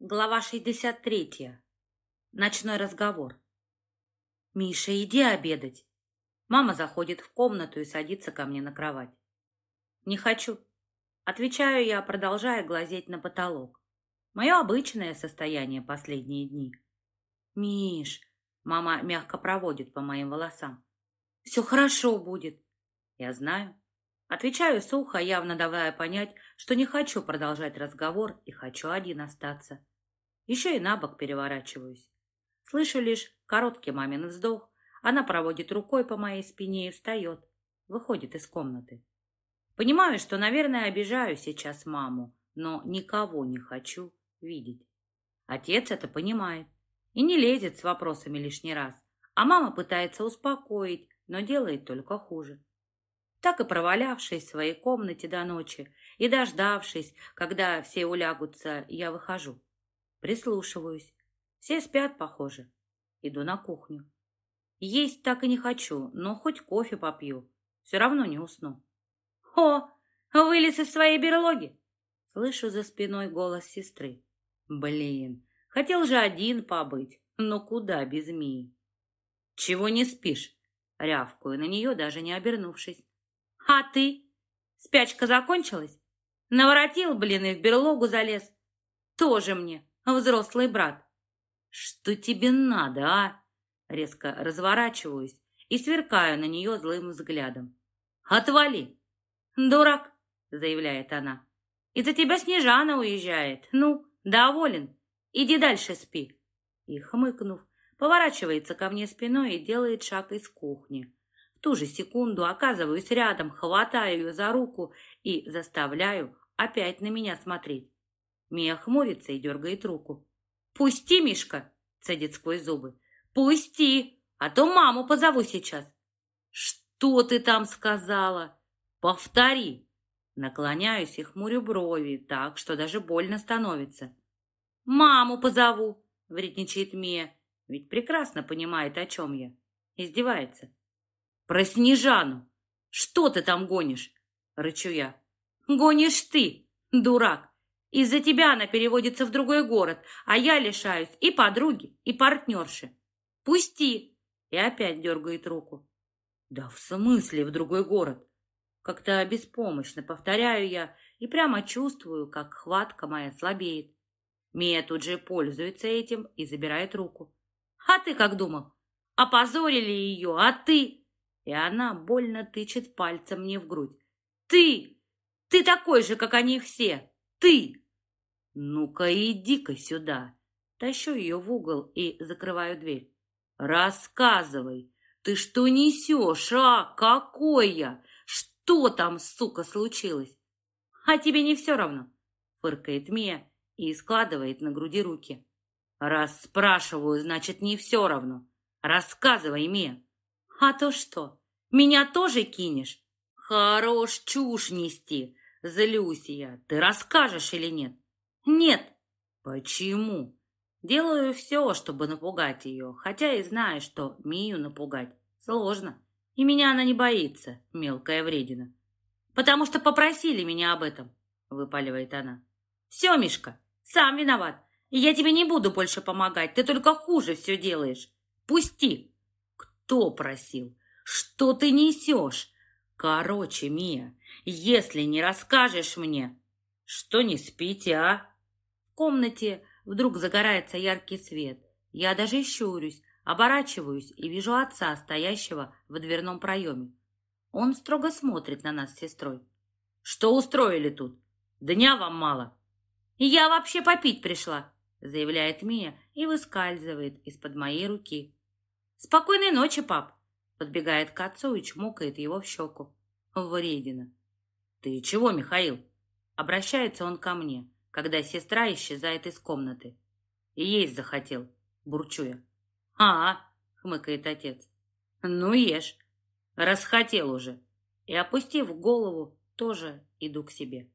Глава 63. Ночной разговор. «Миша, иди обедать!» Мама заходит в комнату и садится ко мне на кровать. «Не хочу», — отвечаю я, продолжая глазеть на потолок. Мое обычное состояние последние дни. «Миш!» — мама мягко проводит по моим волосам. «Все хорошо будет!» «Я знаю». Отвечаю сухо, явно давая понять, что не хочу продолжать разговор и хочу один остаться. Еще и на бок переворачиваюсь. Слышу лишь короткий мамин вздох. Она проводит рукой по моей спине и встает. Выходит из комнаты. Понимаю, что, наверное, обижаю сейчас маму, но никого не хочу видеть. Отец это понимает и не лезет с вопросами лишний раз, а мама пытается успокоить, но делает только хуже. Так и провалявшись в своей комнате до ночи и дождавшись, когда все улягутся, я выхожу. Прислушиваюсь. Все спят, похоже. Иду на кухню. Есть так и не хочу, но хоть кофе попью. Все равно не усну. «О, вылез из своей берлоги!» Слышу за спиной голос сестры. «Блин, хотел же один побыть, но куда без Мии?» «Чего не спишь?» Рявкую на нее, даже не обернувшись. «А ты? Спячка закончилась? Наворотил, блин, и в берлогу залез. Тоже мне взрослый брат. Что тебе надо, а? Резко разворачиваюсь и сверкаю на нее злым взглядом. Отвали! Дурак, заявляет она. Из-за тебя Снежана уезжает. Ну, доволен. Иди дальше спи. И, хмыкнув, поворачивается ко мне спиной и делает шаг из кухни. В ту же секунду оказываюсь рядом, хватаю ее за руку и заставляю опять на меня смотреть. Мия хмурится и дергает руку. «Пусти, Мишка!» — цедит сквозь зубы. «Пусти, а то маму позову сейчас». «Что ты там сказала? Повтори!» Наклоняюсь и хмурю брови так, что даже больно становится. «Маму позову!» — вредничает Мия, ведь прекрасно понимает, о чем я. Издевается. «Про Снежану! Что ты там гонишь?» — рычу я. «Гонишь ты, дурак! Из-за тебя она переводится в другой город, а я лишаюсь и подруги, и партнерши. Пусти!» И опять дергает руку. «Да в смысле в другой город?» Как-то беспомощно повторяю я и прямо чувствую, как хватка моя слабеет. Мия тут же пользуется этим и забирает руку. «А ты как думал? Опозорили ее, а ты?» И она больно тычет пальцем мне в грудь. «Ты! Ты такой же, как они все!» Ты! Ну-ка, иди-ка сюда. Тащу ее в угол и закрываю дверь. Рассказывай, ты что несешь, а? Какой я? Что там, сука, случилось? А тебе не все равно? Фыркает Мия и складывает на груди руки. Раз спрашиваю, значит, не все равно. Рассказывай, Мия. А то что, меня тоже кинешь? Хорош чушь нести. Злюсь я. Ты расскажешь или нет? Нет. Почему? Делаю все, чтобы напугать ее, хотя и знаю, что Мию напугать сложно. И меня она не боится, мелкая вредина. Потому что попросили меня об этом, выпаливает она. Все, Мишка, сам виноват. Я тебе не буду больше помогать, ты только хуже все делаешь. Пусти. Кто просил? Что ты несешь? Короче, Мия, если не расскажешь мне, что не спите, а? В комнате вдруг загорается яркий свет. Я даже щурюсь, оборачиваюсь и вижу отца, стоящего в дверном проеме. Он строго смотрит на нас с сестрой. Что устроили тут? Дня вам мало. Я вообще попить пришла, заявляет Мия и выскальзывает из-под моей руки. Спокойной ночи, пап, подбегает к отцу и чмокает его в щеку. Вредина. «Ты чего, Михаил?» Обращается он ко мне, когда сестра исчезает из комнаты. «И есть захотел», бурчу я. «А, — хмыкает отец, — ну ешь, расхотел уже». И, опустив голову, тоже иду к себе.